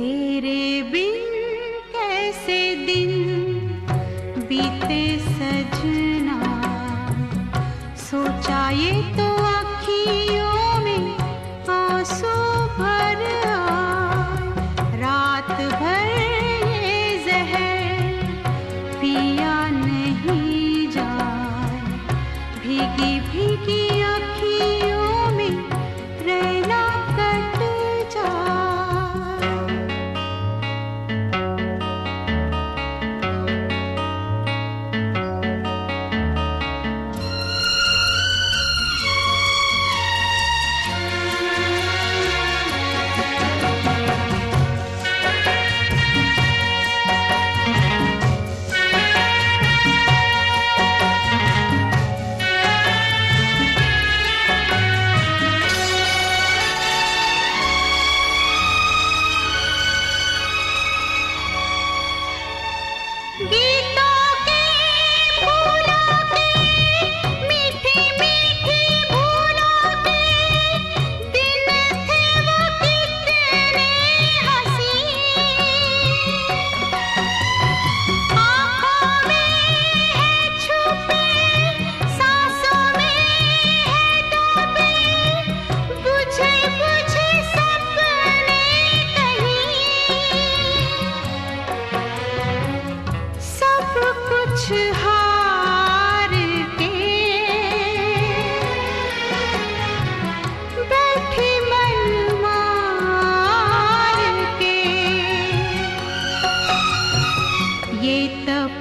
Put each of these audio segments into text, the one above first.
तेरे बिन कैसे दिन बीते सजना? सोचा ये तो अखियों में आँसू भर रात भर ये जहर पिया नहीं जाए। भीगी भीगी Bee! के बैठी मार के। ये तप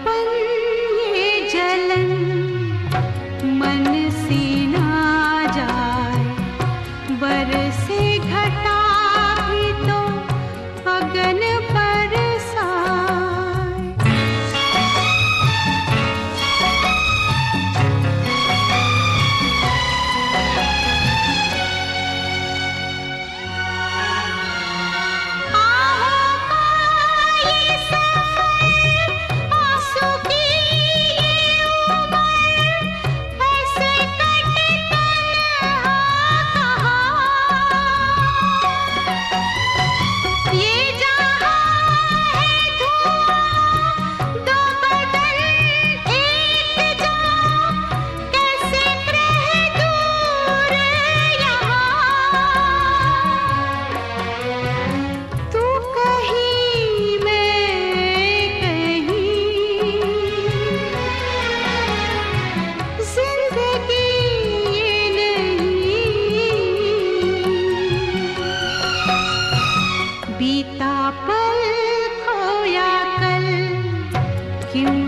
Rescue